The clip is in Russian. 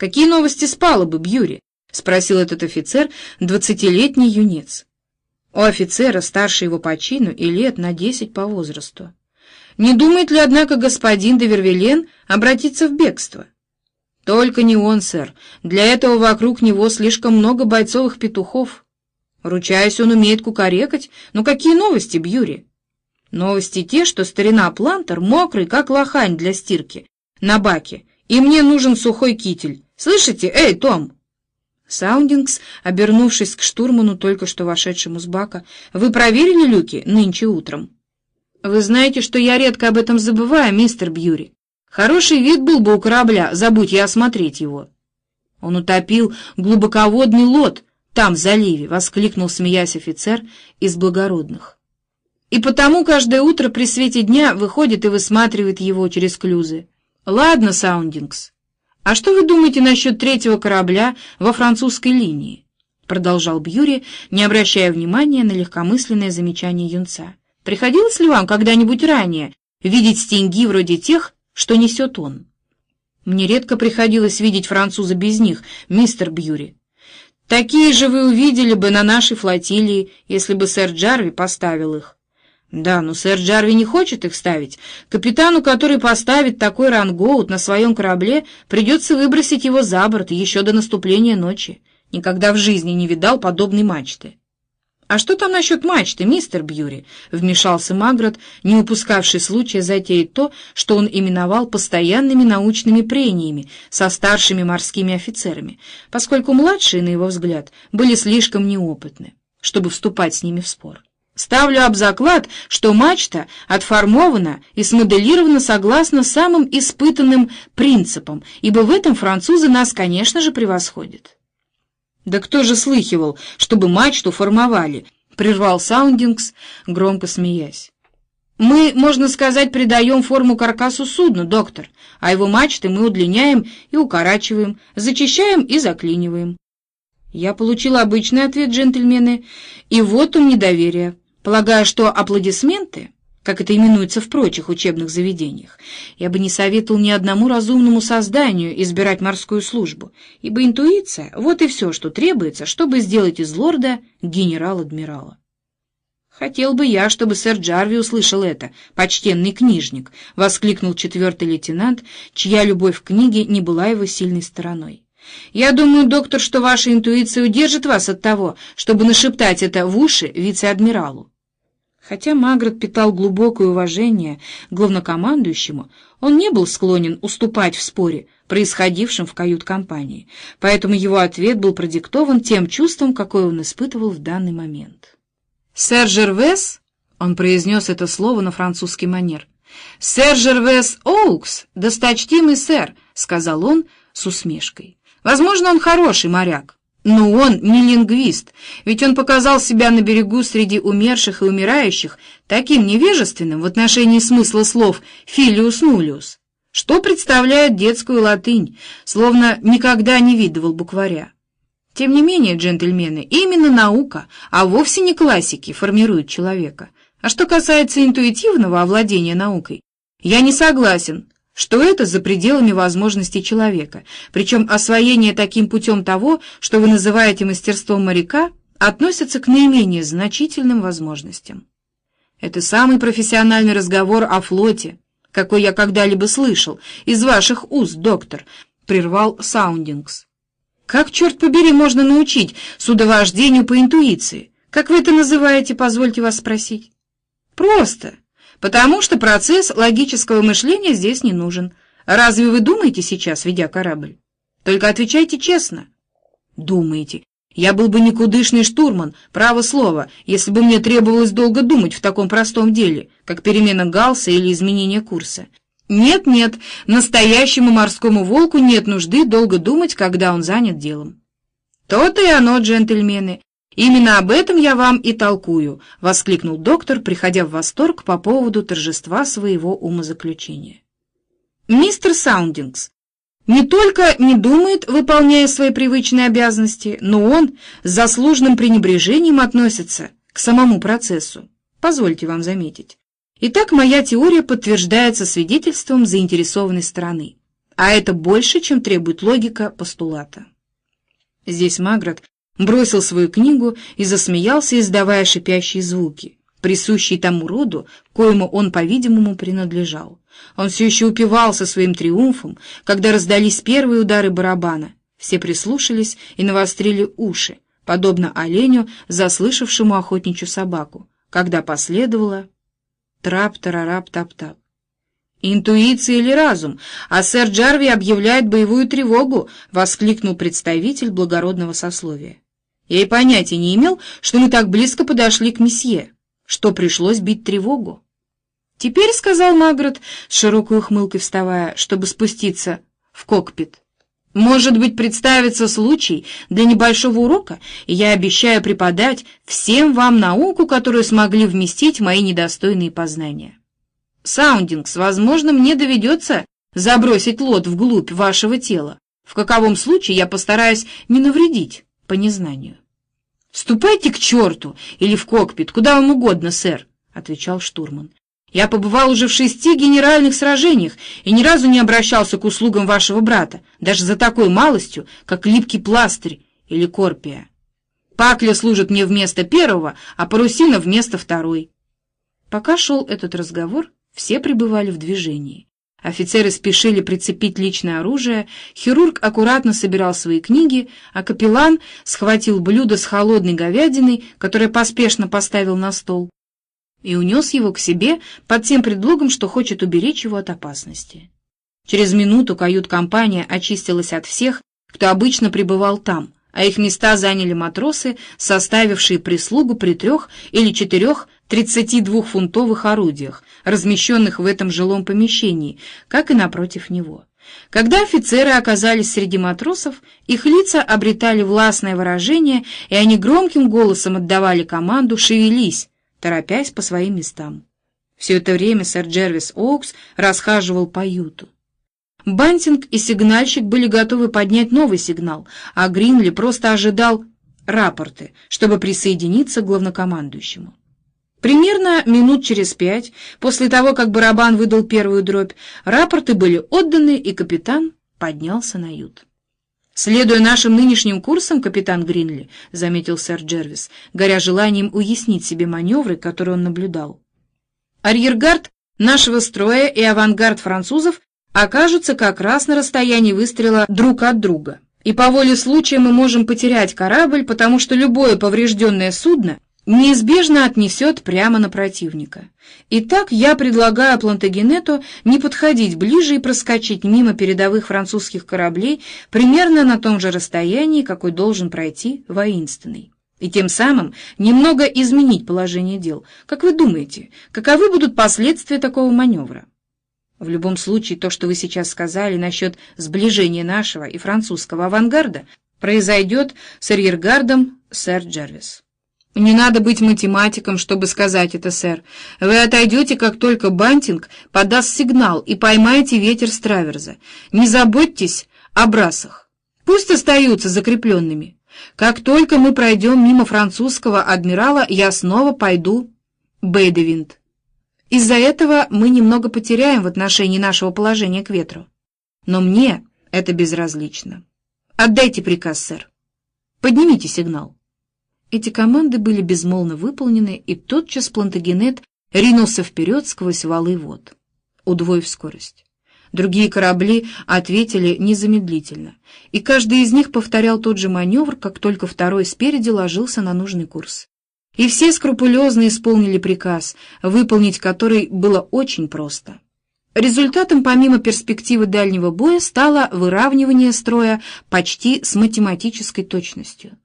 «Какие новости с палубы, Бьюри?» — спросил этот офицер, двадцатилетний юнец. У офицера старше его по чину и лет на десять по возрасту. Не думает ли, однако, господин де Вервилен обратиться в бегство? Только не он, сэр. Для этого вокруг него слишком много бойцовых петухов. Ручаюсь, он умеет кукарекать. Но какие новости, Бьюри? Новости те, что старина Плантер мокрый, как лохань для стирки, на баке, и мне нужен сухой китель. Слышите? Эй, Том!» Саундингс, обернувшись к штурману, только что вошедшему с бака, «Вы проверили люки нынче утром?» «Вы знаете, что я редко об этом забываю, мистер Бьюри. Хороший вид был бы у корабля, забудь я осмотреть его». «Он утопил глубоководный лот там, в заливе», — воскликнул, смеясь офицер из благородных. «И потому каждое утро при свете дня выходит и высматривает его через клюзы. Ладно, Саундингс, «А что вы думаете насчет третьего корабля во французской линии?» Продолжал Бьюри, не обращая внимания на легкомысленное замечание юнца. «Приходилось ли вам когда-нибудь ранее видеть стеньги вроде тех, что несет он?» «Мне редко приходилось видеть француза без них, мистер Бьюри. Такие же вы увидели бы на нашей флотилии, если бы сэр Джарви поставил их. Да, но сэр Джарви не хочет их ставить. Капитану, который поставит такой рангоут на своем корабле, придется выбросить его за борт еще до наступления ночи. Никогда в жизни не видал подобной мачты. «А что там насчет мачты, мистер Бьюри?» — вмешался Магрот, не упускавший случая затеять то, что он именовал постоянными научными прениями со старшими морскими офицерами, поскольку младшие, на его взгляд, были слишком неопытны, чтобы вступать с ними в спор. Ставлю об заклад, что мачта отформована и смоделирована согласно самым испытанным принципам, ибо в этом французы нас, конечно же, превосходят. «Да кто же слыхивал, чтобы мачту формовали?» — прервал Саундингс, громко смеясь. «Мы, можно сказать, придаем форму каркасу судну, доктор, а его мачты мы удлиняем и укорачиваем, зачищаем и заклиниваем». Я получил обычный ответ, джентльмены, и вот он недоверие. Полагаю, что аплодисменты, как это именуется в прочих учебных заведениях, я бы не советовал ни одному разумному созданию избирать морскую службу, ибо интуиция — вот и все, что требуется, чтобы сделать из лорда генерал-адмирала. «Хотел бы я, чтобы сэр Джарви услышал это, почтенный книжник», — воскликнул четвертый лейтенант, чья любовь к книге не была его сильной стороной. Я думаю, доктор, что ваша интуиция удержит вас от того, чтобы нашептать это в уши вице-адмиралу. Хотя Магрот питал глубокое уважение главнокомандующему, он не был склонен уступать в споре, происходившем в кают-компании, поэтому его ответ был продиктован тем чувством, какое он испытывал в данный момент. «Сэр Жервес», — он произнес это слово на французский манер, «Сэр Жервес Оукс, досточтимый сэр», — сказал он с усмешкой. Возможно, он хороший моряк, но он не лингвист, ведь он показал себя на берегу среди умерших и умирающих таким невежественным в отношении смысла слов «филиус нулиус», что представляет детскую латынь, словно никогда не видывал букваря. Тем не менее, джентльмены, именно наука, а вовсе не классики, формирует человека. А что касается интуитивного овладения наукой, я не согласен что это за пределами возможностей человека, причем освоение таким путем того, что вы называете мастерством моряка, относится к наименее значительным возможностям. Это самый профессиональный разговор о флоте, какой я когда-либо слышал, из ваших уст, доктор, прервал Саундингс. Как, черт побери, можно научить судовождению по интуиции? Как вы это называете, позвольте вас спросить? Просто потому что процесс логического мышления здесь не нужен. Разве вы думаете сейчас, ведя корабль? Только отвечайте честно. Думаете. Я был бы никудышный штурман, право слово, если бы мне требовалось долго думать в таком простом деле, как перемена галса или изменение курса. Нет-нет, настоящему морскому волку нет нужды долго думать, когда он занят делом. То-то и оно, джентльмены. «Именно об этом я вам и толкую», — воскликнул доктор, приходя в восторг по поводу торжества своего умозаключения. «Мистер Саундингс не только не думает, выполняя свои привычные обязанности, но он с заслуженным пренебрежением относится к самому процессу. Позвольте вам заметить. Итак, моя теория подтверждается свидетельством заинтересованной стороны. а это больше, чем требует логика постулата. Здесь Маград бросил свою книгу и засмеялся, издавая шипящие звуки, присущие тому роду, коему он, по-видимому, принадлежал. Он все еще упивался своим триумфом, когда раздались первые удары барабана. Все прислушались и навострили уши, подобно оленю, заслышавшему охотничью собаку, когда последовало трап-тарарап-тап-тап. «Интуиция или разум? А сэр Джарви объявляет боевую тревогу!» — воскликнул представитель благородного сословия. «Я и понятия не имел, что мы так близко подошли к месье, что пришлось бить тревогу». «Теперь», — сказал Магрот, с широкой ухмылкой вставая, чтобы спуститься в кокпит, «может быть, представится случай для небольшого урока, и я обещаю преподать всем вам науку, которую смогли вместить мои недостойные познания». Саундингс, возможно, мне доведется забросить лот вглубь вашего тела. В каковом случае я постараюсь не навредить по незнанию. «Ступайте к черту или в кокпит, куда вам угодно, сэр», — отвечал штурман. «Я побывал уже в шести генеральных сражениях и ни разу не обращался к услугам вашего брата, даже за такой малостью, как липкий пластырь или корпия. Пакля служит мне вместо первого, а парусина вместо второй». Пока шел этот разговор, все пребывали в движении. Офицеры спешили прицепить личное оружие, хирург аккуратно собирал свои книги, а капеллан схватил блюдо с холодной говядиной, которое поспешно поставил на стол, и унес его к себе под тем предлогом, что хочет уберечь его от опасности. Через минуту кают-компания очистилась от всех, кто обычно пребывал там, а их места заняли матросы, составившие прислугу при трех или четырех 32-фунтовых орудиях, размещенных в этом жилом помещении, как и напротив него. Когда офицеры оказались среди матросов, их лица обретали властное выражение, и они громким голосом отдавали команду «шевелись», торопясь по своим местам. Все это время сэр Джервис Оукс расхаживал по юту. Бантинг и сигнальщик были готовы поднять новый сигнал, а Гринли просто ожидал рапорты, чтобы присоединиться к главнокомандующему. Примерно минут через пять, после того, как барабан выдал первую дробь, рапорты были отданы, и капитан поднялся на ют. «Следуя нашим нынешним курсам, капитан Гринли», — заметил сэр Джервис, горя желанием уяснить себе маневры, которые он наблюдал. «Арьергард нашего строя и авангард французов окажутся как раз на расстоянии выстрела друг от друга. И по воле случая мы можем потерять корабль, потому что любое поврежденное судно — неизбежно отнесет прямо на противника. Итак, я предлагаю Плантагенету не подходить ближе и проскочить мимо передовых французских кораблей примерно на том же расстоянии, какой должен пройти воинственный. И тем самым немного изменить положение дел. Как вы думаете, каковы будут последствия такого маневра? В любом случае, то, что вы сейчас сказали насчет сближения нашего и французского авангарда, произойдет с арьергардом сэр Джервис. «Не надо быть математиком, чтобы сказать это, сэр. Вы отойдете, как только Бантинг подаст сигнал и поймаете ветер с траверза. Не заботьтесь о брасах. Пусть остаются закрепленными. Как только мы пройдем мимо французского адмирала, я снова пойду Бейдевинт. Из-за этого мы немного потеряем в отношении нашего положения к ветру. Но мне это безразлично. Отдайте приказ, сэр. Поднимите сигнал». Эти команды были безмолвно выполнены, и тотчас Плантагенет ринулся вперед сквозь валы вод, удвоив скорость. Другие корабли ответили незамедлительно, и каждый из них повторял тот же маневр, как только второй спереди ложился на нужный курс. И все скрупулезно исполнили приказ, выполнить который было очень просто. Результатом, помимо перспективы дальнего боя, стало выравнивание строя почти с математической точностью.